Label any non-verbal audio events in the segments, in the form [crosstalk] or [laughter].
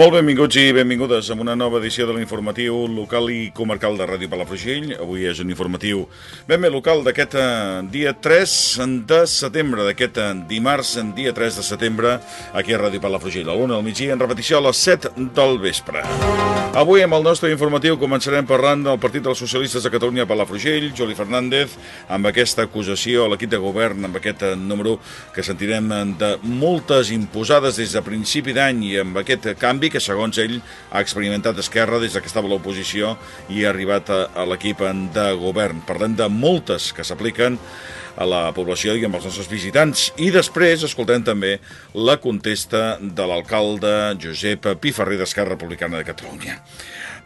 Molt benvinguts i benvingudes a una nova edició de l'informatiu local i comarcal de Ràdio Palafrugell. Avui és un informatiu ben bé local d'aquest eh, dia 3 de setembre, d'aquest eh, dimarts, dia 3 de setembre, aquí a Ràdio Palafrugell, a l'1 del migdia, en repetició a les 7 del vespre. Avui, amb el nostre informatiu, començarem parlant del Partit dels Socialistes de Catalunya a Palafrugell, Juli Fernández, amb aquesta acusació a l'equip de govern, amb aquest eh, número que sentirem de multes imposades des de principi d'any i amb aquest canvi que, segons ell, ha experimentat Esquerra des que estava a l'oposició i ha arribat a, a l'equip de govern. Parlem de multes que s'apliquen a la població i amb els nostres visitants. I després escoltem també la contesta de l'alcalde Josep Piferrer d'Esquerra Republicana de Catalunya.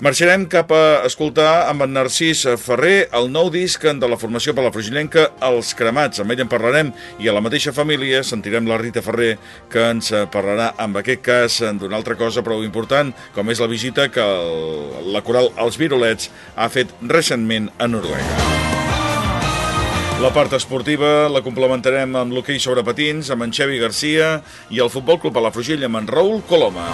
Marxarem cap a escoltar amb en Narcís Ferrer el nou disc de la formació per la Frugillenca Els Cremats. Amb ell en parlarem i a la mateixa família sentirem la Rita Ferrer que ens parlarà amb aquest cas d'una altra cosa prou important com és la visita que el, la coral Els Virolets ha fet recentment a Noruega. La part esportiva la complementarem amb l'hoquei sobre patins, amb en Xevi Garcia i el Futbol Club a la Frugilla amb en Raül Coloma.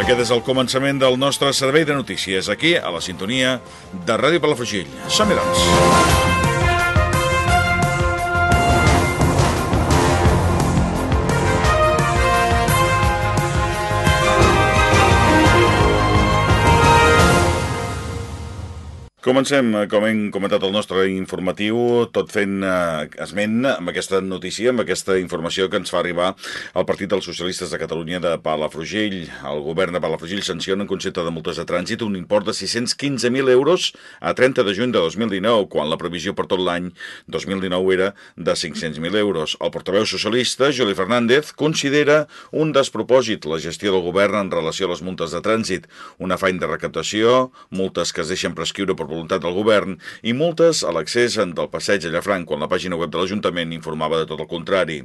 Aquest és el començament del nostre servei de notícies, aquí, a la sintonia de Ràdio Palafrugell. Som-hi, doncs. Comencem, eh, com hem comentat el nostre informatiu, tot fent eh, esment amb aquesta notícia, amb aquesta informació que ens fa arribar el Partit dels Socialistes de Catalunya de Palafrugell. El govern de Palafrugell sanciona en concepte de multes de trànsit un import de 615.000 euros a 30 de juny de 2019, quan la previsió per tot l'any 2019 era de 500.000 euros. El portaveu socialista, Juli Fernández, considera un despropòsit la gestió del govern en relació a les multes de trànsit, un afany de recaptació, multes que es deixen prescriure per voluntat del govern i multes a l'accés del passeig a Llafranc quan la pàgina web de l'Ajuntament informava de tot el contrari.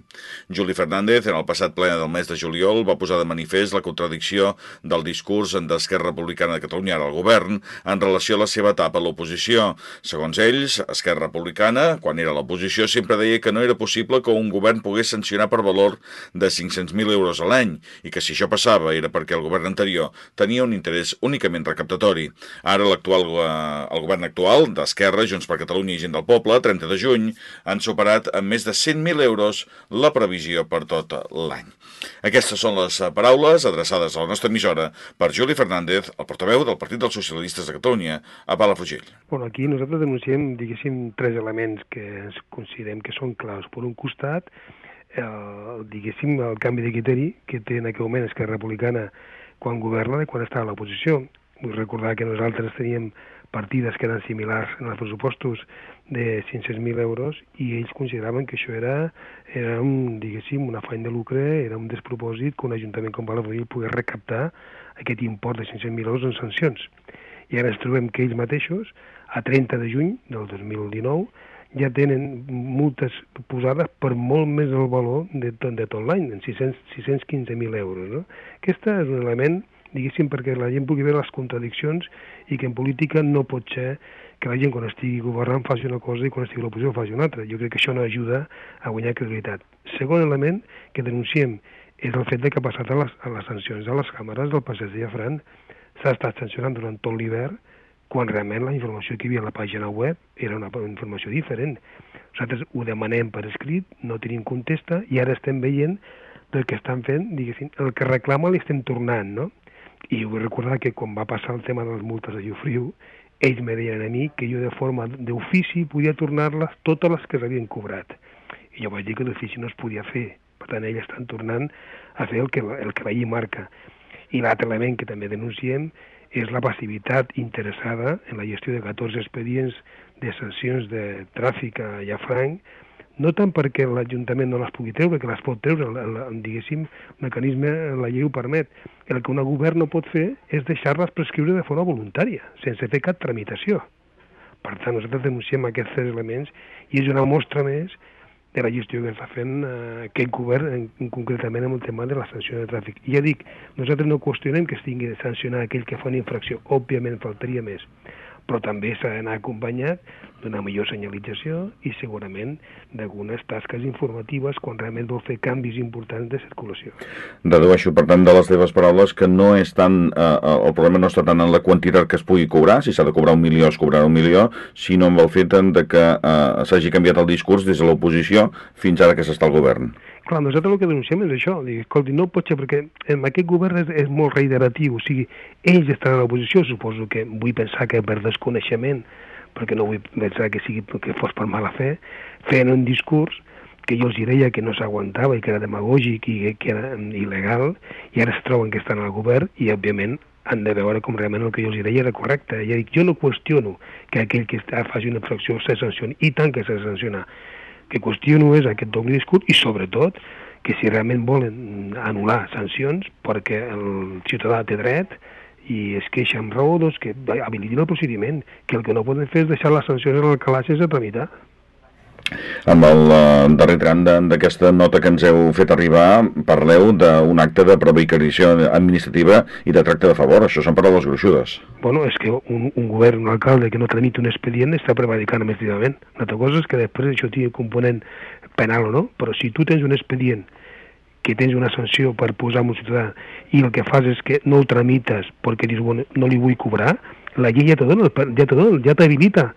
Juli Fernández, en el passat ple del mes de juliol, va posar de manifest la contradicció del discurs d'Esquerra Republicana de Catalunya al govern en relació a la seva etapa a l'oposició. Segons ells, Esquerra Republicana, quan era a l'oposició, sempre deia que no era possible que un govern pogués sancionar per valor de 500.000 euros a l'any i que si això passava era perquè el govern anterior tenia un interès únicament recaptatori. Ara l'actual eh, el govern actual, d'Esquerra, Junts per Catalunya i Gent del Poble, 30 de juny, han superat amb més de 100.000 euros la previsió per tot l'any. Aquestes són les paraules adreçades a la nostra emissora per Juli Fernández, el portaveu del Partit dels Socialistes de Catalunya, a Palafrugell. Bueno, aquí nosaltres denunciem, diguéssim, tres elements que ens considerem que són claus. Per un costat, el, diguéssim, el canvi de criteri que té en aquell moment Esquerra Republicana quan governa i quan està a l'oposició. Vull recordar que nosaltres teníem partides que eren similars en els pressupostos de 500.000 euros i ells consideraven que això era, era un, diguéssim, un afany de lucre, era un despropòsit que un ajuntament com Palafrugell pogués recaptar aquest import de 500.000 euros en sancions. I ara ens trobem que ells mateixos, a 30 de juny del 2019, ja tenen multes posades per molt més el valor de de tot l'any, en 615.000 euros. No? Aquest és un element diguéssim, perquè la gent pugui veure les contradiccions i que en política no pot ser que la gent quan estigui governant faci una cosa i quan estigui a l'oposició faci una altra. Jo crec que això no ajuda a guanyar credibilitat. Segon element que denunciem és el fet de que ha passat a les, a les sancions a les càmeres del passeig de Llafran s'ha estat sancionant durant tot l'hivern quan realment la informació que hi havia a la pàgina web era una informació diferent. Nosaltres ho demanem per escrit, no tenim contesta, i ara estem veient del que estan fent, diguéssim, el que reclama li estem tornant, no? I vull recordar que quan va passar el tema de les multes a Llofriu, ells me deien a mi que jo de forma d'ofici podia tornar-les totes les que s'havien cobrat. I jo vaig dir que d'ofici no es podia fer. Per tant, ells estan tornant a fer el que, el que la llei marca. I l'altre element que també denunciem és la passivitat interessada en la gestió de 14 expedients de sancions de tràfic a Llafranc, no tant perquè l'Ajuntament no les pugui treure, que les pot treure, el, el, diguéssim, el mecanisme, la llei ho permet. El que un govern no pot fer és deixar-les prescriure de forma voluntària, sense fer cap tramitació. Per tant, nosaltres denunciem aquests tres elements i és una mostra més de la gestió que està fent eh, aquest govern, en, concretament amb el tema de la sanció de tràfic. I ja dic, nosaltres no qüestionem que es tingui de sancionar aquell que fa una infracció, òbviament faltaria més, però també s'ha d'anar acompanyat d'una millor senyalització i segurament d'algunes tasques informatives quan realment vol fer canvis importants de circulació. Dedueixo, per tant, de les teves paraules que no és tant, eh, eh, el problema no està tant en la quantitat que es pugui cobrar, si s'ha de cobrar un milió es cobrarà un milió, sinó amb el fet de que eh, s'hagi canviat el discurs des de l'oposició fins ara que s'està al govern. Clar, nosaltres el que denunciem és això, dir, escolti, no pot ser, perquè en aquest govern és, és molt reiteratiu, o sigui, ells estan a l'oposició, suposo que vull pensar que per desconeixement, perquè no vull pensar que, sigui, que fos per mala fe, feien un discurs que jo els deia que no s'aguantava i que era demagògic i que era il·legal, i ara es troben que estan al govern i, òbviament, han de veure com realment el que jo els deia era correcte. Ja dic, jo no qüestiono que aquell que està, faci una infracció se sancioni, i tant que s'ha de sancionar, que qüestiono és aquest doble discurs i sobretot que si realment volen anul·lar sancions perquè el ciutadà té dret i es queixa amb raó, doncs que habilitin el procediment, que el que no poden fer és deixar les sancions en el calaix sense tramitar. Amb el uh, darrer tram d'aquesta nota que ens heu fet arribar, parleu d'un acte de prevaricació administrativa i de tracte de favor. Això són paraules gruixudes. Bueno, és que un, un govern, un alcalde que no tramita un expedient està prevaricant administrativament. Una altra cosa és que després això tingui component penal o no, però si tu tens un expedient que tens una sanció per posar un ciutadà i el que fas és que no el tramites perquè dius, bueno, no li vull cobrar, la llei ja t'habilita ja ja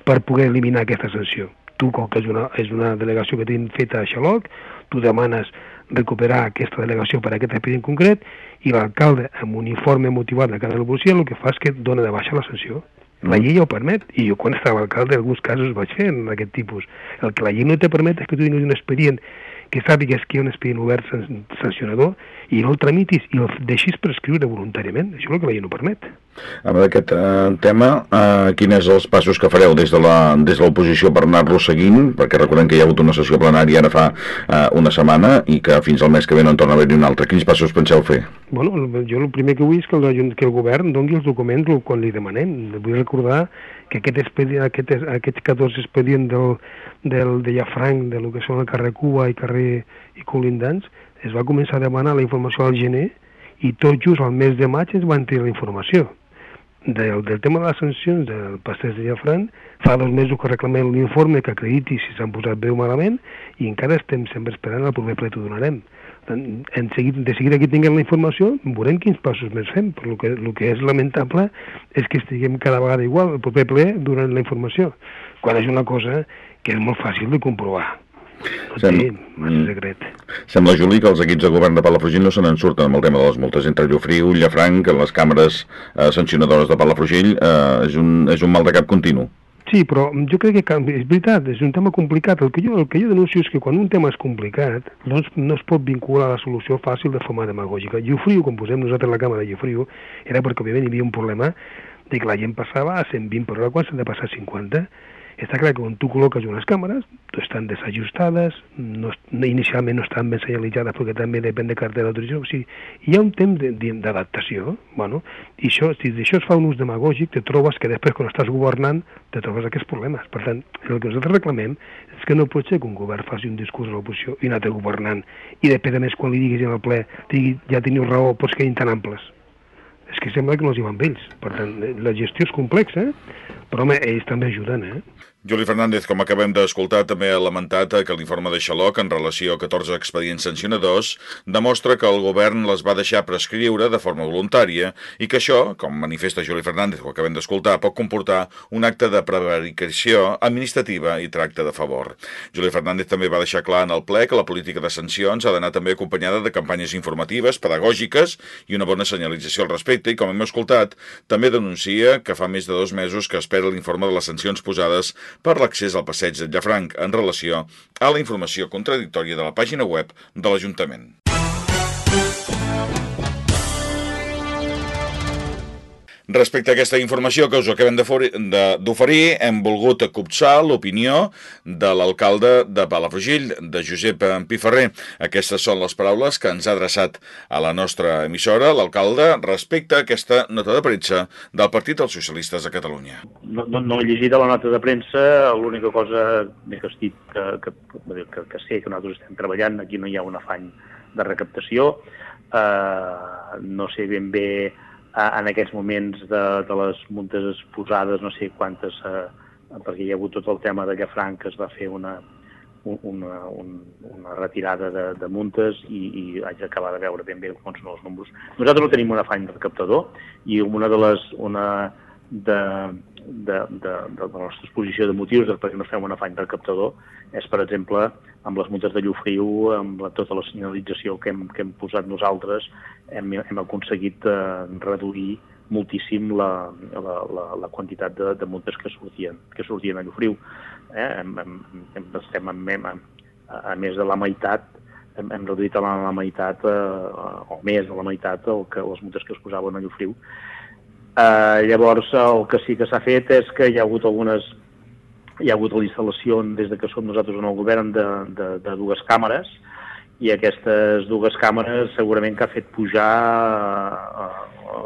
per poder eliminar aquesta sanció tu, com que és una, és una delegació que tenim feta a Xaloc, tu demanes recuperar aquesta delegació per a aquest expedient concret i l'alcalde, amb un informe motivat de cada policia, el que fa és que dona de baixa la sanció. La mm. llei ja ho permet, i jo quan estava alcalde en alguns casos vaig fer en aquest tipus. El que la llei no te permet és que tu tinguis un expedient que sàpigues que hi ha un expedient obert sancionador i no el tramitis i el deixis prescriure voluntàriament. Això és el que la llei no permet. Amb aquest eh, tema, eh, quins són els passos que fareu des de l'oposició per anar-lo seguint? Perquè recordem que hi ha hagut una sessió plenària ara fa eh, una setmana i que fins al mes que ve no en torna a haver-hi una altra. Quins passos penseu fer? Bueno, jo el primer que vull és que el, que el govern doni els documents quan li demanem. Vull recordar que aquest expedient, aquest, aquests 14 expedients del, del, de Llafranc, de que són el carrer Cuba i carrer i Colindans, es va començar a demanar la informació al gener i tot just al mes de maig ens van tenir la informació. Del, del tema de les sancions del passeig de Llafranc, fa dos mesos que reclamem l'informe que acrediti si s'han posat bé o malament i encara estem sempre esperant el proper ple t'ho donarem en seguit, de seguida que tinguem la informació veurem quins passos més fem, però el que, el que és lamentable és que estiguem cada vegada igual, el proper ple, durant la informació, quan és una cosa que és molt fàcil de comprovar. No Sem... té massa mm. secret. Sembla, Juli, que els equips de govern de Palafrugell no se n'en surten amb el tema de les multes entre Llofriu, Llafranc, les càmeres eh, sancionadores de Palafrugell, eh, és, un, és un mal de cap continu. Sí, però jo crec que és veritat, és un tema complicat. El que jo, el que jo denuncio és que quan un tema és complicat no es, no es pot vincular a la solució fàcil de forma demagògica. Llufriu, com posem nosaltres la càmera de Llufriu, era perquè òbviament hi havia un problema de que la gent passava a 120 per hora quan s'ha de passar 50 està clar que quan tu col·loques unes càmeres, estan desajustades, no, inicialment no estan ben senyalitzades perquè també depèn de cartera d'autorització, o sigui, hi ha un temps d'adaptació, bueno, i això, si d'això es fa un ús demagògic, te trobes que després quan estàs governant te trobes aquests problemes. Per tant, el que nosaltres reclamem és que no pot ser que un govern faci un discurs a l'oposició i un altre governant, i després a més quan li diguis en el ple, digui, ja teniu raó, pots quedin tan amples és que sembla que no els hi van bé ells. Per tant, la gestió és complexa, però home, ells també ajuden, eh? Juli Fernández, com acabem d'escoltar, també ha lamentat que l'informe de Xaloc en relació a 14 expedients sancionadors demostra que el govern les va deixar prescriure de forma voluntària i que això, com manifesta Juli Fernández, ho acabem d'escoltar, pot comportar un acte de prevaricació administrativa i tracte de favor. Juli Fernández també va deixar clar en el ple que la política de sancions ha d'anar també acompanyada de campanyes informatives, pedagògiques i una bona senyalització al respecte i, com hem escoltat, també denuncia que fa més de dos mesos que espera l'informe de les sancions posades per l'accés al passeig de Llafranc en relació a la informació contradictòria de la pàgina web de l'Ajuntament. Respecte a aquesta informació que us acabem d'oferir, hem volgut copsar l'opinió de l'alcalde de Palafrugell, de Josep Piferrer. Aquestes són les paraules que ens ha adreçat a la nostra emissora l'alcalde respecte a aquesta nota de premsa del Partit dels Socialistes de Catalunya. No, no, no he llegit la nota de premsa, l'única cosa que estic que, que, que, que sé que nosaltres estem treballant, aquí no hi ha un afany de recaptació, eh, no sé ben bé en aquests moments de, de les multes exposades, no sé quantes, eh, perquè hi ha hagut tot el tema de Llafranc, que es va fer una, una, una retirada de, de muntes i, i haig d'acabar de veure ben bé quants són els números. Nosaltres no tenim un afany recaptador i una de les, una de, de, de, de la nostra exposició de motius de perquè no fem un afany recaptador és, per exemple, amb les multes de Llufriu, amb la, tota la senyalització que hem, que hem posat nosaltres, hem, hem aconseguit eh, reduir moltíssim la, la, la, la quantitat de, de multes que sortien, que sortien a Llufriu. Eh? Hem, hem, hem, estem en, hem, a, a més de la meitat, hem, hem reduït a la, la meitat, eh, o més de la meitat, el que, les multes que es posaven a Llufriu. Eh, llavors, el que sí que s'ha fet és que hi ha hagut algunes hi ha hagut l'instal·lació des de que som nosaltres en el govern de, de, de dues càmeres i aquestes dues càmeres segurament que ha fet pujar eh,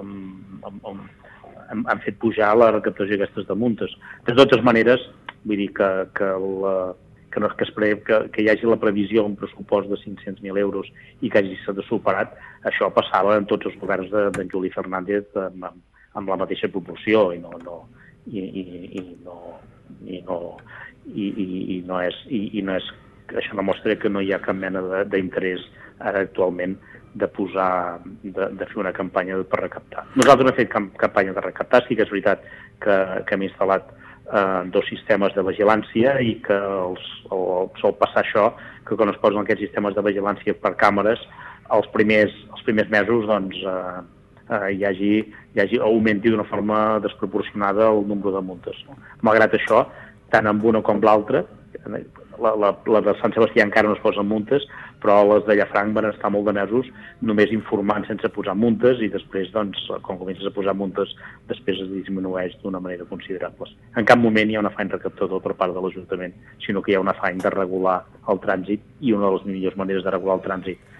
han, han fet pujar la recaptació d'aquestes de multes. De totes maneres, vull dir que, que, la, que, no, que, es pre, que, que hi hagi la previsió un pressupost de 500.000 euros i que hagi estat superat, això passava en tots els governs d'en de, de Juli Fernández amb, amb la mateixa proporció i no, no, i, i, i no, i no, i, i, i no és, i, i no és, això no mostra que no hi ha cap mena d'interès ara actualment de posar, de, de fer una campanya per recaptar. Nosaltres no hem fet camp campanya de recaptar, sí que és veritat que, que hem instal·lat eh, dos sistemes de vigilància i que els, el, sol passar això, que quan es posen aquests sistemes de vigilància per càmeres, els primers, els primers mesos doncs, eh, eh, hi, hagi, hi hagi augmenti d'una forma desproporcionada el nombre de multes. No? Malgrat això, tant amb una com l'altra, la, la, la de Sant Sebastià encara no es posen multes, però les de Llafranc van estar molt de mesos només informant sense posar multes i després, doncs, quan comences a posar multes, després es disminueix d'una manera considerable. En cap moment hi ha un afany recaptador per part de l'Ajuntament, sinó que hi ha un afany de regular el trànsit i una de les millors maneres de regular el trànsit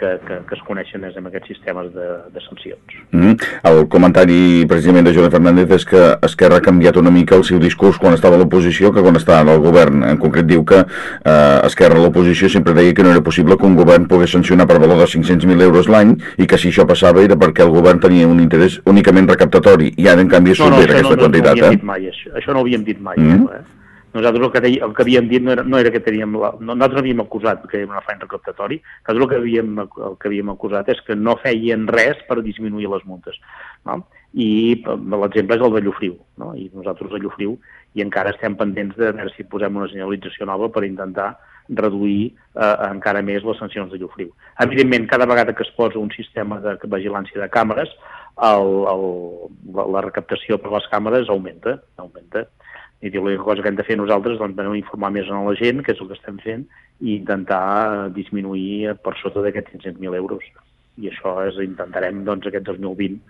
que, que, que es coneixen és amb aquests sistemes de, de sancions. Mm -hmm. El comentari precisament de Joan Fernández és que Esquerra ha canviat una mica el seu discurs quan estava a l'oposició que quan estava al govern. En concret diu que eh, Esquerra a l'oposició sempre deia que no era possible que un govern pogués sancionar per valor de 500.000 euros l'any i que si això passava era perquè el govern tenia un interès únicament recaptatori i ara en canvi és no, no, aquesta no, quantitat. No, no, no, eh? mai, això, això no ho havíem dit mai. Mm -hmm. eh? Nosaltres el que, deia, el que havíem dit no era, no era que teníem... La, no, nosaltres havíem acusat que era un afany recaptatori, nosaltres el que, havíem, el que havíem acusat és que no feien res per disminuir les multes. No? I l'exemple és el de Llufriu. No? I nosaltres a Llufriu i encara estem pendents de veure si posem una senyalització nova per intentar reduir eh, encara més les sancions de Llufriu. Evidentment, cada vegada que es posa un sistema de vigilància de càmeres, el, el, la, la recaptació per les càmeres augmenta, augmenta. I diu, l'única cosa que hem de fer nosaltres doncs, és informar més a la gent, que és el que estem fent, i intentar disminuir per sota d'aquests 500.000 euros. I això és, intentarem doncs, aquest 2020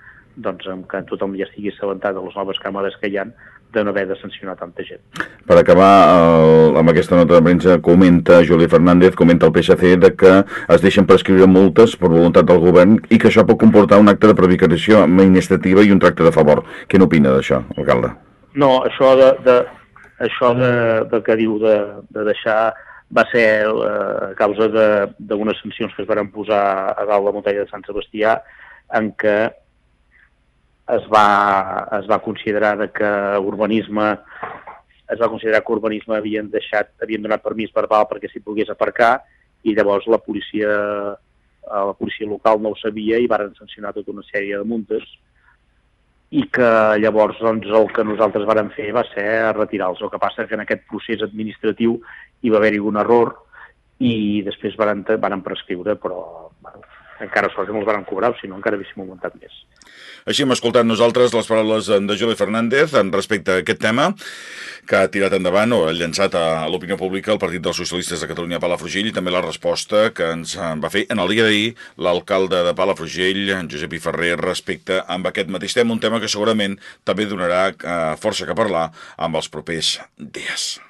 doncs, que tothom ja estigui assabentat de les noves càmeres que hi han de no haver de sancionar tanta gent. Per acabar, el, amb aquesta nota de premsa, comenta Juli Fernández, comenta el PSC, de que es deixen prescriure multes per voluntat del govern i que això pot comportar un acte de prevaricació administrativa i un tracte de favor. Què n'opina d'això, alcalde? No, això de, de, això de, de que diu de, de deixar va ser eh, a causa d'unes sancions que es van posar a dalt la muntanya de Sant Sebastià en què es va, es va considerar que urbanisme es va considerar que urbanisme havien deixat, havien donat permís verbal perquè s'hi pogués aparcar i llavors la policia, eh, la policia local no ho sabia i varen sancionar tota una sèrie de multes i que llavors doncs, el que nosaltres vàrem fer va ser retirar-los. El que passa que en aquest procés administratiu hi va haver-hi un error i després varen, varen prescriure, però bueno, encara que no els van cobrar, si no encara haguéssim augmentat més. Així hem escoltat nosaltres les paraules de Juli Fernández en respecte a aquest tema que ha tirat endavant o ha llançat a l'opinió pública el Partit dels Socialistes de Catalunya a Palafrugell i també la resposta que ens va fer en el dia d'ahir l'alcalde de Palafrugell, en Josep I Ferrer, respecte amb aquest mateix tema, un tema que segurament també donarà eh, força que parlar amb els propers dies.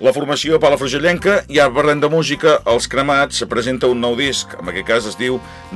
La formació palafrugellenca, ja parlem de música, Els Cremats presenta un nou disc, en aquest cas es diu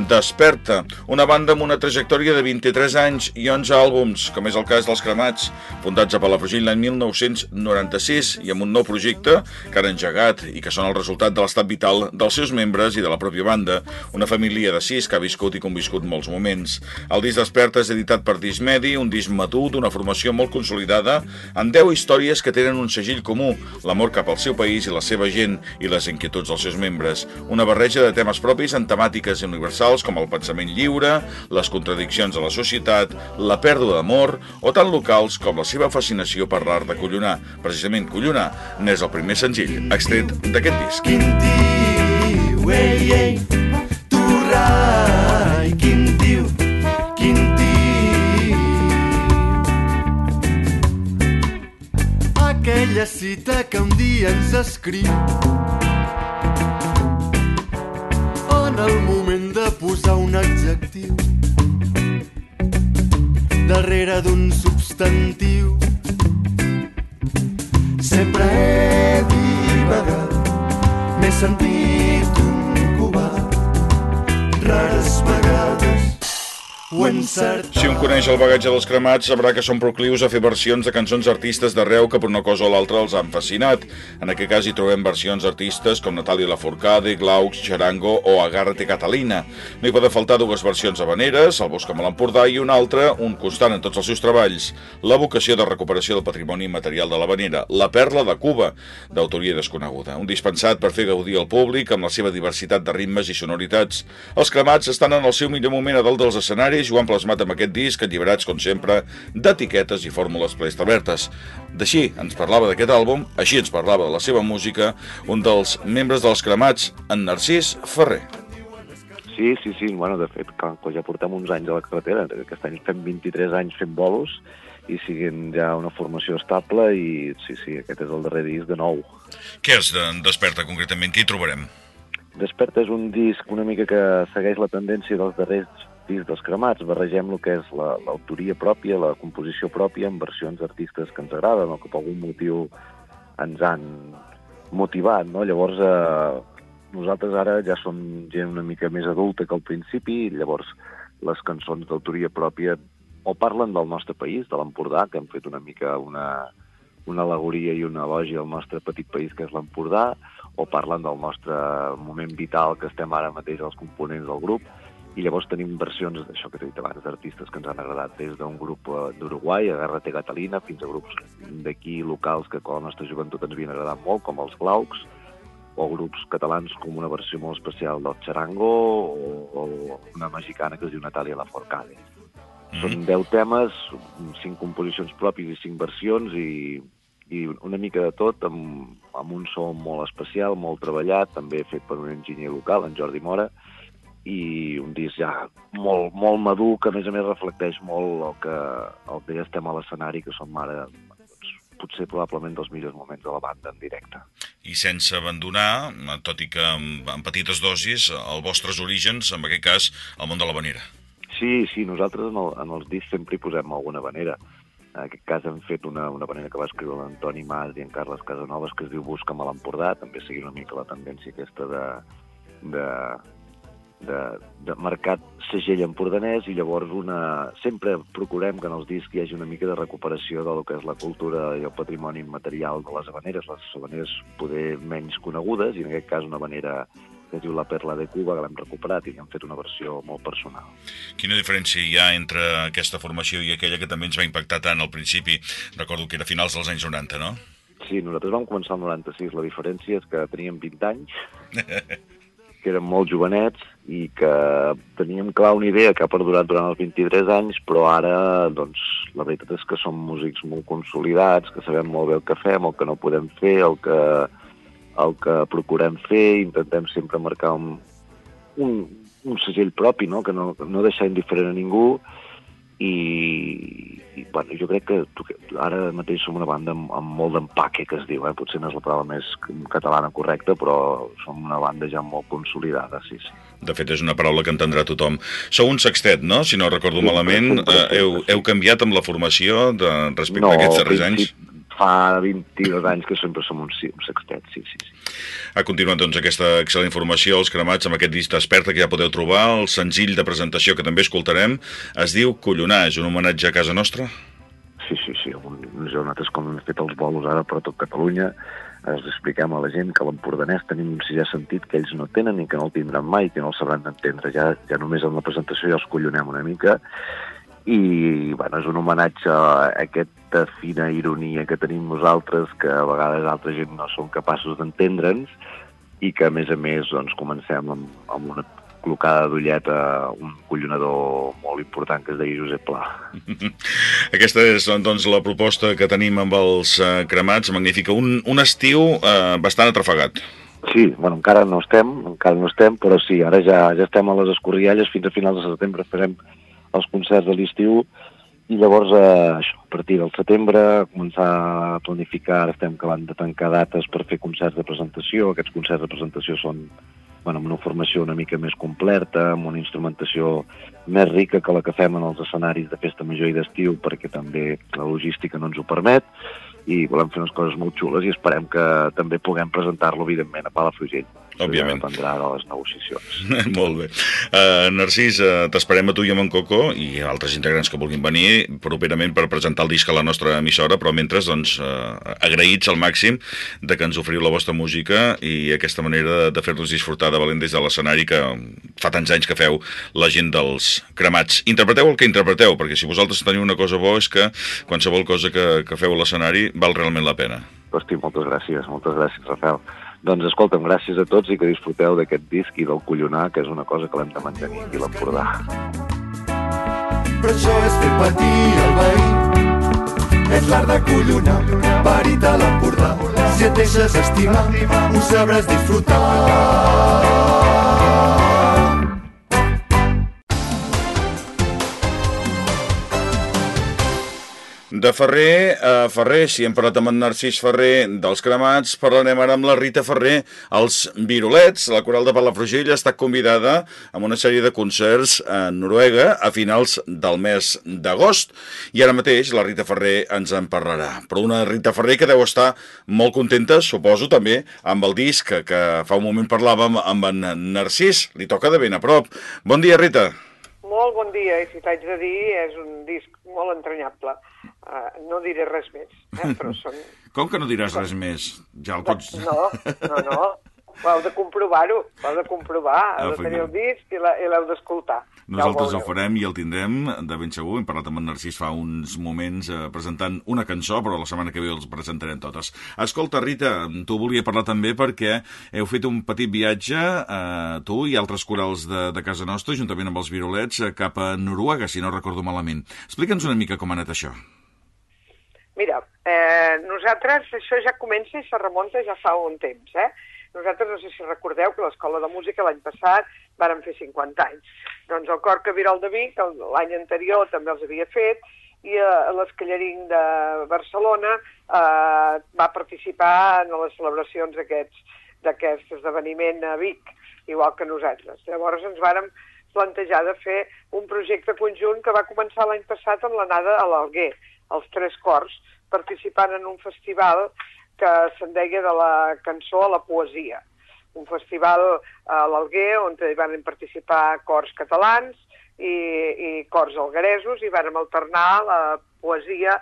Desperta, una banda amb una trajectòria de 23 anys i 11 àlbums, com és el cas dels Cremats, fundats a Palafrugell l'any 1996 i amb un nou projecte que han engegat i que són el resultat de l'estat vital dels seus membres i de la pròpia banda, una família de sis que ha viscut i conviscut molts moments. El disc Desperta és editat per Dismedi, un disc matur d'una formació molt consolidada, amb 10 històries que tenen un segill comú, l'amor cap al seu país i la seva gent i les inquietuds dels seus membres. Una barreja de temes propis en temàtiques universals com el pensament lliure, les contradiccions de la societat, la pèrdua d'amor o tan locals com la seva fascinació per l'art de collonar. Precisament collonar n'és el primer senzill extret d'aquest disc. Quin tiu, ei, tu rai, Aquella cita que un dia ens escriu. En el moment de posar un adjectiu darrere d'un substantiu. Sempre he divagat m'he sentit Si un coneix el bagatge dels cremats, sabrà que són proclius a fer versions de cançons d'artistes d'arreu que per una cosa o l'altra els han fascinat. En aquest cas hi trobem versions d'artistes com Natàlia Lafourcade, Glaux, Charango o Agárrate Catalina. No hi poden faltar dues versions habaneres, El bosc amb l'Empordà i una altra, un constant en tots els seus treballs, la vocació de recuperació del patrimoni material de l'habanera, La perla de Cuba, d'autoria desconeguda. Un dispensat per fer gaudir al públic amb la seva diversitat de ritmes i sonoritats. Els cremats estan en el seu millor moment a dalt dels escenaris i ho han plasmat amb aquest disc, alliberats, com sempre, d'etiquetes i fórmules preestablertes. D'així ens parlava d'aquest àlbum, així ens parlava de la seva música, un dels membres dels cremats, en Narcís Ferrer. Sí, sí, sí. Bueno, de fet, clar, ja portem uns anys a la carretera. Aquest any fem 23 anys fent bolos i siguin ja una formació estable i sí, sí, aquest és el darrer disc de nou. Què és de Desperta, concretament? Què hi trobarem? Desperta és un disc una mica que segueix la tendència dels darrers dels cremats. Barregem el que és la- l'autoria pròpia, la composició pròpia, amb versions d'artistes que ens agraden o que per algun motiu ens han motivat, no? Llavors, eh, nosaltres ara ja som gent una mica més adulta que al principi, i llavors les cançons d'autoria pròpia o parlen del nostre país, de l'Empordà, que hem fet una mica una, una alegoria i una elogi al nostre petit país que és l'Empordà, o parlen del nostre moment vital que estem ara mateix els components del grup, i llavors tenim versions d'això que t'he dit abans, d'artistes que ens han agradat, des d'un grup eh, d'Uruguai, Agárrate Catalina, fins a grups d'aquí locals que com a nostra joventut ens havien agradat molt, com els Glaucs, o grups catalans com una versió molt especial del Charango o, o una mexicana que es diu Natàlia Laforcade. Mm. Són 10 temes, 5 composicions pròpies i 5 versions i, i una mica de tot amb, amb un so molt especial, molt treballat, també fet per un enginyer local, en Jordi Mora, i un disc ja molt, molt madur, que a més a més reflecteix molt el que, el que ja estem a l'escenari, que som ara doncs, potser probablement dels millors moments de la banda en directe. I sense abandonar, tot i que amb, amb petites dosis, els vostres orígens, en aquest cas, al món de l'habanera. Sí, sí, nosaltres en, el, en els discs sempre hi posem alguna manera. En aquest cas hem fet una, una manera que va escriure l'Antoni Mas i en Carles Casanovas que es diu Busca'm a l'Empordà, també seguint una mica la tendència aquesta de, de, de, de mercat segell empordanès i llavors una... sempre procurem que en els discs hi hagi una mica de recuperació del que és la cultura i el patrimoni material de les habaneres, les habaneres poder menys conegudes i en aquest cas una habanera que es diu La Perla de Cuba, que l'hem recuperat i hem fet una versió molt personal. Quina diferència hi ha entre aquesta formació i aquella que també ens va impactar tant al principi? Recordo que era finals dels anys 90, no? Sí, nosaltres vam començar el 96. La diferència és que teníem 20 anys, [laughs] que érem molt jovenets i que teníem clar una idea que ha perdurat durant els 23 anys, però ara, doncs, la veritat és que som músics molt consolidats, que sabem molt bé el que fem, el que no podem fer, el que el que procurem fer, intentem sempre marcar un, un, un segell propi, no? que no, no deixar indiferent a ningú, i, i bueno, jo crec que ara mateix som una banda amb, amb molt d'empaque, que es diu, eh? potser no és la paraula més catalana correcta, però som una banda ja molt consolidada, sí, sí. De fet, és una paraula que entendrà tothom. Sou un sextet, no? Si no recordo sí, malament, eh, heu, heu canviat amb la formació de, respecte no, a aquests darrers anys? Fa 22 anys que sempre som un, un sextet, sí, sí, sí. Ha continuat doncs aquesta excel·lent informació, els cremats amb aquest disc d'Esperta que ja podeu trobar, el senzill de presentació que també escoltarem, es diu Collonar, és un homenatge a casa nostra? Sí, sí, sí, un, nosaltres com hem fet els bolos ara per tot Catalunya, els expliquem a la gent que l'empordanès tenim un sisè sentit que ells no tenen i que no el tindran mai, que no el sabran d'entendre. Ja, ja només en la presentació ja els collonem una mica i bueno, és un homenatge a aquesta fina ironia que tenim nosaltres, que a vegades altra gent no són capaços d'entendre'ns, i que a més a més doncs, comencem amb, amb una col·locada d'ullet a un collonador molt important que es deia Josep Pla. [laughs] Aquesta és doncs, la proposta que tenim amb els uh, cremats, magnífica. Un, un estiu uh, bastant atrafegat. Sí, bueno, encara no estem, encara no estem, però sí, ara ja, ja estem a les escorrialles, fins a finals de setembre farem els concerts de l'estiu i llavors eh, això, a partir del setembre començar a planificar, estem acabant de tancar dates per fer concerts de presentació, aquests concerts de presentació són bueno, amb una formació una mica més completa, amb una instrumentació més rica que la que fem en els escenaris de festa major i d'estiu, perquè també la logística no ens ho permet, i volem fer unes coses molt xules i esperem que també puguem presentar-lo, evidentment, a Palafrugell. Òbviament. Això dependrà de les negociacions. [laughs] molt bé. Uh, Narcís, uh, t'esperem a tu i a en Coco i altres integrants que vulguin venir properament per presentar el disc a la nostra emissora, però mentre, doncs, uh, agraïts al màxim de que ens oferiu la vostra música i aquesta manera de fer-nos disfrutar de valent des de l'escenari que fa tants anys que feu la gent dels cremats. Interpreteu el que interpreteu, perquè si vosaltres teniu una cosa bo és que qualsevol cosa que, que feu a l'escenari val realment la pena. Hosti, moltes gràcies, moltes gràcies, Rafael. Doncs escolta'm, gràcies a tots i que disfruteu d'aquest disc i del collonar, que és una cosa que l'hem de mantenir aquí a l'Empordà. Però això és fer patir el veí, és l'art de collonar, parit a l'Empordà. Si et deixes estimar, ho sabràs disfrutar. De Ferrer a Ferrer, si hem parlat amb en Narcís Ferrer dels cremats, parlarem ara amb la Rita Ferrer. Els Virolets, la coral de Palafrugell, ha estat convidada a una sèrie de concerts a Noruega a finals del mes d'agost i ara mateix la Rita Ferrer ens en parlarà. Però una Rita Ferrer que deu estar molt contenta, suposo, també, amb el disc que, que fa un moment parlàvem amb en Narcís. Li toca de ben a prop. Bon dia, Rita. Molt bon dia, i si t'haig de dir, és un disc molt entranyable. Uh, no diré res més, eh? però [laughs] són... Com que no diràs res més? Ja el pots... No, no, no. Ho heu de comprovar-ho, ho heu de comprovar, heu de tenir el disc i l'heu d'escoltar. Nosaltres ja el farem i el tindrem, de ben segur. Hem parlat amb en Narcís fa uns moments eh, presentant una cançó, però la setmana que ve els presentarem totes. Escolta, Rita, tu volia parlar també perquè heu fet un petit viatge, eh, tu i altres corals de, de casa nostra, juntament amb els virolets, eh, cap a Noruega, si no recordo malament. Explica'ns una mica com ha anat això. Eh, nosaltres, això ja comença i se remunta ja fa un temps, eh? Nosaltres, no sé si recordeu que l'Escola de Música l'any passat vàrem fer 50 anys. Doncs el Cor Cabirol de Vic l'any anterior també els havia fet i eh, l'Escallarín de Barcelona eh, va participar en les celebracions d'aquest esdeveniment a Vic, igual que nosaltres. Llavors ens vàrem plantejar de fer un projecte conjunt que va començar l'any passat amb l'anada a l'Alguer, els tres cors, participant en un festival que se'n deia de la cançó a la poesia. Un festival a l'Alguer on hi van participar cors catalans i, i cors algueresos i van alternar la poesia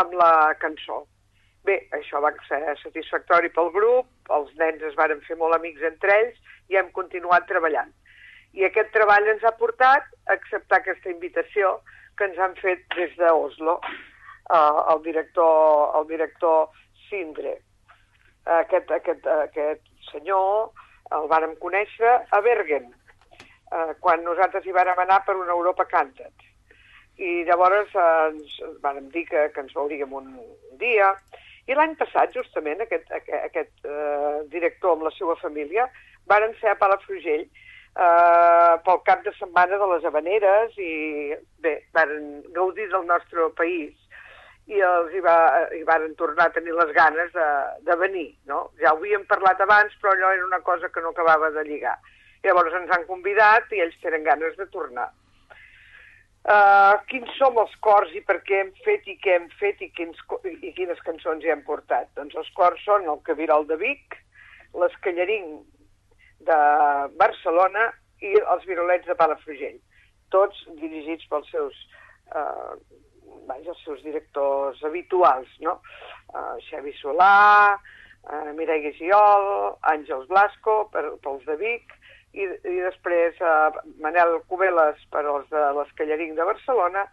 amb la cançó. Bé, això va ser satisfactori pel grup, els nens es varen fer molt amics entre ells i hem continuat treballant. I aquest treball ens ha portat a acceptar aquesta invitació que ens han fet des d'Oslo, eh, el director, el director Sindre. Aquest, aquest, aquest senyor el vàrem conèixer a Bergen, eh, quan nosaltres hi vàrem anar per una Europa Cantat. I llavors eh, ens vàrem dir que, que ens veuríem un dia I l'any passat, justament, aquest, aquest, aquest eh, director amb la seva família varen ser a Palafrugell eh, pel cap de setmana de les Habaneres i, bé, varen gaudir del nostre país i els hi, va, hi varen tornar a tenir les ganes de, de venir, no? Ja ho havíem parlat abans, però allò era una cosa que no acabava de lligar. Llavors ens han convidat i ells tenen ganes de tornar. Uh, quins som els cors i per què hem fet i què hem fet i, quins, i quines cançons hi hem portat? Doncs els cors són el Cabirol de Vic, l'Escallarín de Barcelona i els Virolets de Palafrugell, tots dirigits pels seus, uh, vaja, els seus directors habituals, no? Uh, Xavi Solà, uh, Mireia Giol, Àngels Blasco, per, pels de Vic, i, i després eh, Manel Cubeles per als de l'Escallarín de Barcelona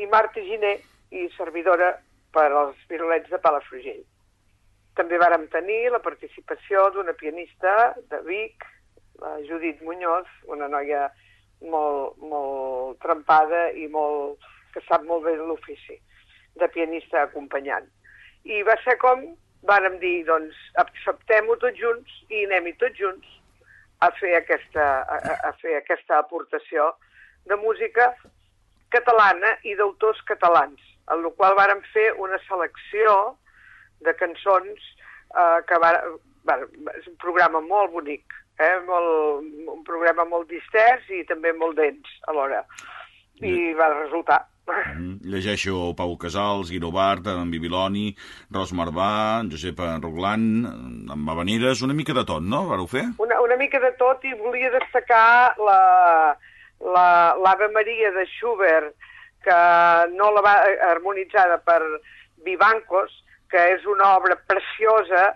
i Marta Giné i servidora per als virulets de Palafrugell. També vàrem tenir la participació d'una pianista de Vic, la Judit Muñoz, una noia molt, molt trempada i molt, que sap molt bé l'ofici, de pianista acompanyant. I va ser com vàrem dir, doncs, acceptem-ho tots junts i anem-hi tots junts a fer aquesta, a, a fer aquesta aportació de música catalana i d'autors catalans, en la qual vàrem fer una selecció de cançons eh, que va, va, és un programa molt bonic, eh? molt, un programa molt distès i també molt dens alhora. I va resultar. Mm, llegeixo Pau Casals, Guido Bart, en Bibiloni, Ros Marbà, en Josep Roglan, amb Habaneres, una mica de tot, no? Vareu fer? Una, una mica de tot i volia destacar la l'Ave la, Maria de Schubert, que no la va harmonitzada per Vivancos, que és una obra preciosa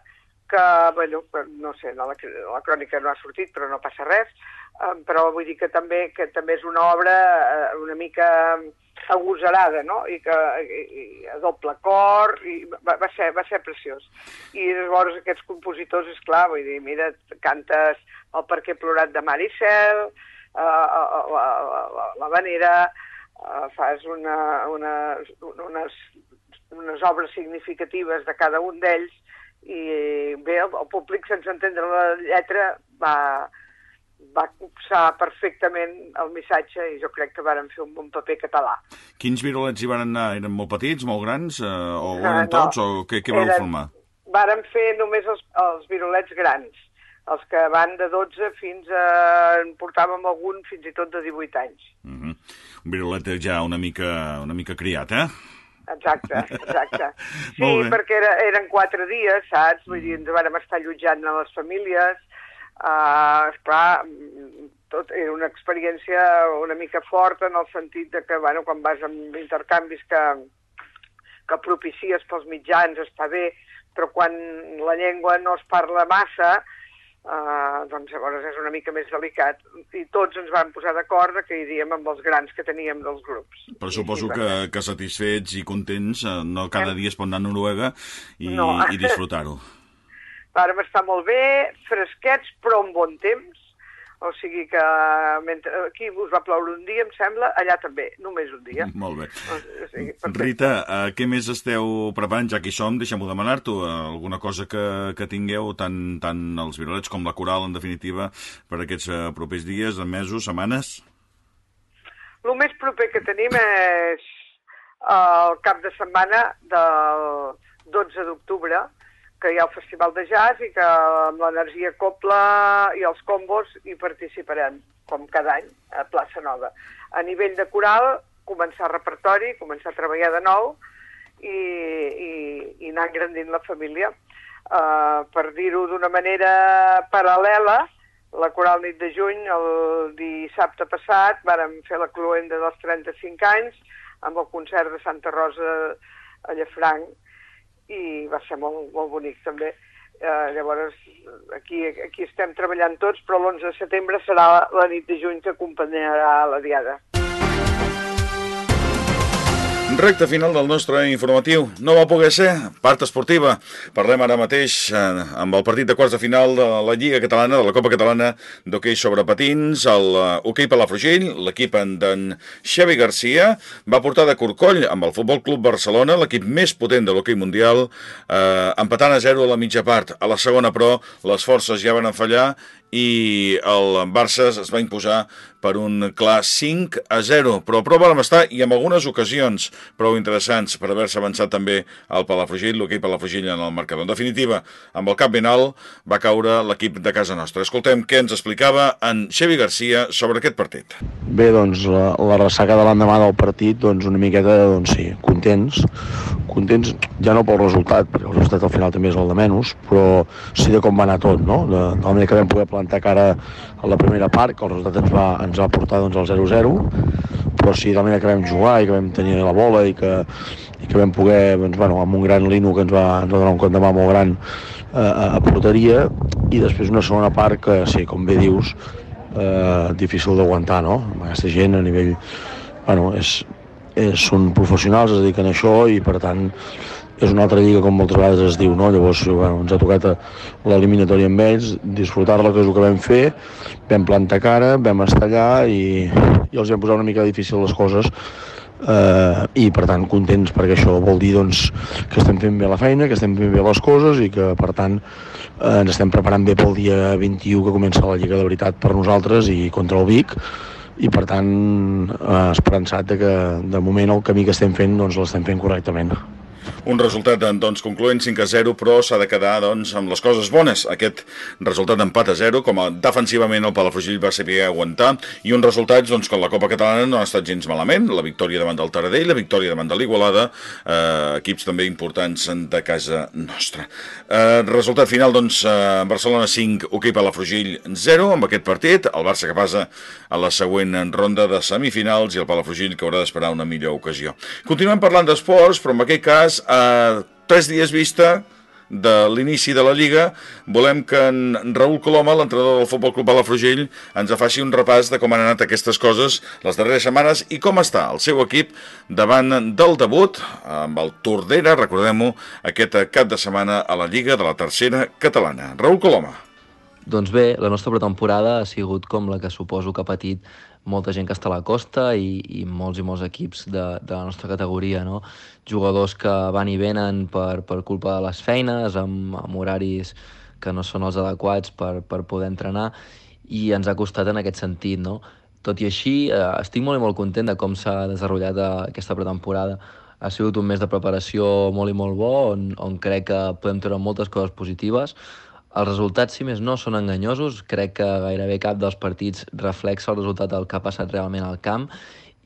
que, bueno, no sé, la, la crònica no ha sortit, però no passa res, eh, però vull dir que també que també és una obra eh, una mica agosarada, no? I que i, i a doble cor, i va, va, ser, va ser preciós. I llavors aquests compositors, és clar, vull dir, mira, cantes el Per què plorat de Maricel, uh, uh, la, la, la Vanera, uh, fas una, una, unes, unes obres significatives de cada un d'ells, i bé, el, el públic, sense entendre la lletra, va, va copsar perfectament el missatge i jo crec que varen fer un bon paper català. Quins virulets hi van anar? Eren molt petits, molt grans, eh, o eren no, tots, o què, què vau formar? Varen fer només els, els virulets grans, els que van de 12 fins a... en portàvem algun fins i tot de 18 anys. Uh -huh. Un virulet ja una mica, una mica criat, eh? Exacte, exacte. [laughs] Sí, perquè era, eren quatre dies, saps? Vull dir, ens vam estar allotjant a les famílies, Uh, esclar, tot era una experiència una mica forta en el sentit de que, bueno, quan vas amb intercanvis que, que propicies pels mitjans està bé, però quan la llengua no es parla massa, uh, doncs llavors és una mica més delicat. I tots ens vam posar d'acord que iríem amb els grans que teníem dels grups. Però suposo I, que, que satisfets i contents, uh, no cada dia es pot anar a Noruega i, no. i disfrutar-ho. Vàrem estar molt bé, fresquets, però amb bon temps. O sigui que mentre aquí us va ploure un dia, em sembla, allà també, només un dia. Molt bé. O sigui, Rita, uh, què més esteu preparant? Ja que hi som, deixem-ho demanar-t'ho. Uh, alguna cosa que, que tingueu, tant, tant els virolets com la coral, en definitiva, per aquests uh, propers dies, mesos, setmanes? El més proper que tenim és el cap de setmana del 12 d'octubre, que hi ha el Festival de Jazz i que amb l'energia Copla i els combos hi participarem, com cada any, a Plaça Nova. A nivell de coral, començar repertori, començar a treballar de nou i, i, i anar engrandint la família. Uh, per dir-ho d'una manera paral·lela, la Coral Nit de Juny, el dissabte passat, vàrem fer la cloenda dels 35 anys amb el concert de Santa Rosa a Llafranc, i va ser molt, molt bonic també. Eh, llavors, aquí, aquí estem treballant tots, però l'11 de setembre serà la nit de juny que acompanyarà la Diada. Recte final del nostre informatiu. No va poder ser, part esportiva. Parlem ara mateix eh, amb el partit de quarts de final de la Lliga Catalana, de la Copa Catalana d'hoquei sobre patins, el uh, hoquei Palafrugell, l'equip d'en Xavi Garcia, va portar de Corcoll amb el Futbol Club Barcelona, l'equip més potent de l'hoquei mundial, eh, empatant a 0 a la mitja part. A la segona, però, les forces ja van fallar i el Barça es va imposar per un clar 5 a 0, però a prova vam estar i en algunes ocasions prou interessants per haver-se avançat també al Palafrugell, l'hoquei Palafrugell en el marcador. En definitiva, amb el cap ben alt va caure l'equip de casa nostra. Escoltem què ens explicava en Xevi Garcia sobre aquest partit. Bé, doncs la, la ressaca de l'endemà del partit, doncs una miqueta, doncs sí, contents, contents ja no pel resultat, perquè el resultat al final també és el de menys, però sí de com va anar tot, no? De, de la manera que vam poder plantar cara a la primera part, que el resultat ens va, ens va portar doncs, al 0-0, però de la manera que vam jugar i que vam tenir la bola i que, i que vam poder, doncs, bueno, amb un gran lino que ens va, ens va donar un compte molt gran eh, a porteria, i després una segona part que, sí, com bé dius, eh, difícil d'aguantar, no? Amb aquesta gent a nivell... Bueno, és, és, són professionals, es dediquen a això i per tant és una altra lliga com moltes vegades es diu, no? Llavors, bueno, ens ha tocat l'eliminatòria amb ells, disfrutar-la, que és el que vam fer, vam plantar cara, vam estar allà i, i els vam posar una mica difícil les coses eh, i per tant contents perquè això vol dir doncs, que estem fent bé la feina, que estem fent bé les coses i que per tant eh, ens estem preparant bé pel dia 21 que comença la Lliga de veritat per nosaltres i contra el Vic i per tant eh, esperançat de que de moment el camí que estem fent doncs l'estem fent correctament. Un resultat doncs, concloent 5 a 0, però s'ha de quedar doncs, amb les coses bones. Aquest resultat d'empat a 0, com a defensivament el Palafrugell va saber aguantar, i uns resultats doncs, com la Copa Catalana no han estat gens malament, la victòria davant del Taradell, la victòria davant de l'Igualada, eh, equips també importants de casa nostra. Eh, resultat final, doncs, eh, Barcelona 5, hoquei Palafrugell 0, amb aquest partit, el Barça que passa a la següent ronda de semifinals i el Palafrugell que haurà d'esperar una millor ocasió. Continuem parlant d'esports, però en aquest cas a tres dies vista de l'inici de la Lliga, volem que en Raül Coloma, l'entrenador del Futbol Club Palafrugell, ens faci un repàs de com han anat aquestes coses les darreres setmanes i com està el seu equip davant del debut amb el Tordera, recordem-ho, aquest cap de setmana a la Lliga de la Tercera Catalana. Raül Coloma. Doncs bé, la nostra pretemporada ha sigut com la que suposo que ha patit molta gent que està a la costa i, i molts i molts equips de, de la nostra categoria, no? Jugadors que van i venen per, per culpa de les feines, amb, amb horaris que no són els adequats per, per poder entrenar i ens ha costat en aquest sentit, no? Tot i així, eh, estic molt i molt content de com s'ha desenvolupat aquesta pretemporada. Ha sigut un mes de preparació molt i molt bo, on, on crec que podem treure moltes coses positives, els resultats, si més no, són enganyosos. Crec que gairebé cap dels partits reflexa el resultat del que ha passat realment al camp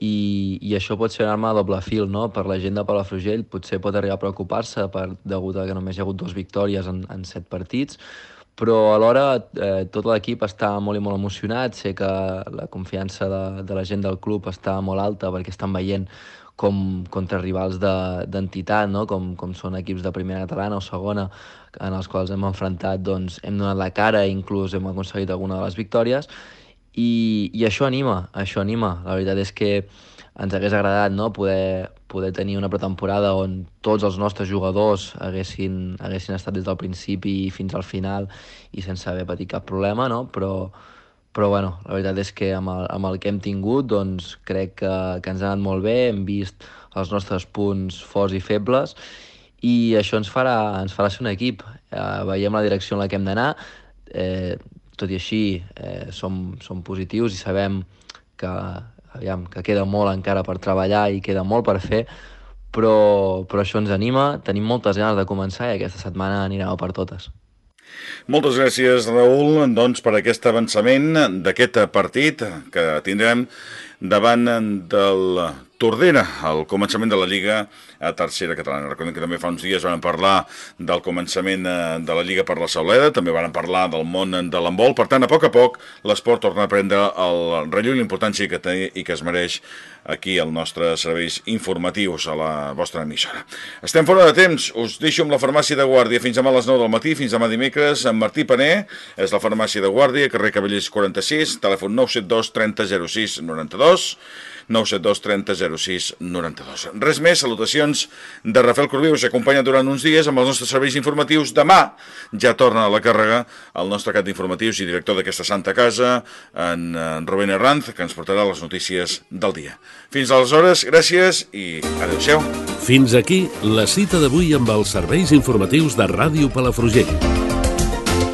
i, i això pot ser una arma de doble fil no? per la gent de Palafrugell. Potser pot arribar a preocupar-se per, degut a que només hi ha hagut dues victòries en, en set partits, però alhora eh, tot l'equip està molt i molt emocionat. Sé que la confiança de, de la gent del club està molt alta perquè estan veient com contra rivals d'entitat, de, no? com, com són equips de primera catalana o segona, en els quals hem enfrontat, doncs, hem donat la cara i inclús hem aconseguit alguna de les victòries, i, i això anima, això anima. La veritat és que ens hagués agradat no? poder, poder tenir una pretemporada on tots els nostres jugadors haguessin, haguessin estat des del principi fins al final i sense haver patit cap problema, no? però, però bueno, la veritat és que amb el, amb el que hem tingut doncs, crec que, que ens ha anat molt bé, hem vist els nostres punts forts i febles i això ens farà, ens farà ser un equip. Eh, veiem la direcció en la que hem d'anar, eh, tot i així eh, som, som positius i sabem que, aviam, que queda molt encara per treballar i queda molt per fer, però, però això ens anima, tenim moltes ganes de començar i aquesta setmana anirem per totes. Moltes gràcies, Raül, doncs, per aquest avançament d'aquest partit que tindrem davant del Tordera, al començament de la Lliga a tercera catalana. Recordem que també fa uns dies van parlar del començament eh, de la Lliga per la Sauleda, també van parlar del món de l'embol, per tant, a poc a poc l'esport torna a prendre el relleu i l'importància que té i que es mereix aquí al nostre serveis informatius a la vostra emissora. Estem fora de temps, us deixo amb la farmàcia de Guàrdia. Fins demà a les 9 del matí, fins demà dimecres, amb Martí Pané, és la farmàcia de Guàrdia, carrer Cavallers 46, telèfon 972 30 06 92, 972 972 30 06 92. Res més, salutacions de Rafael Corbí, us acompanya durant uns dies amb els nostres serveis informatius. Demà ja torna a la càrrega el nostre cap d'informatius i director d'aquesta Santa Casa, en, Rubén Herranz, que ens portarà les notícies del dia. Fins aleshores, gràcies i adeu-siau. Fins aquí la cita d'avui amb els serveis informatius de Ràdio Palafrugell.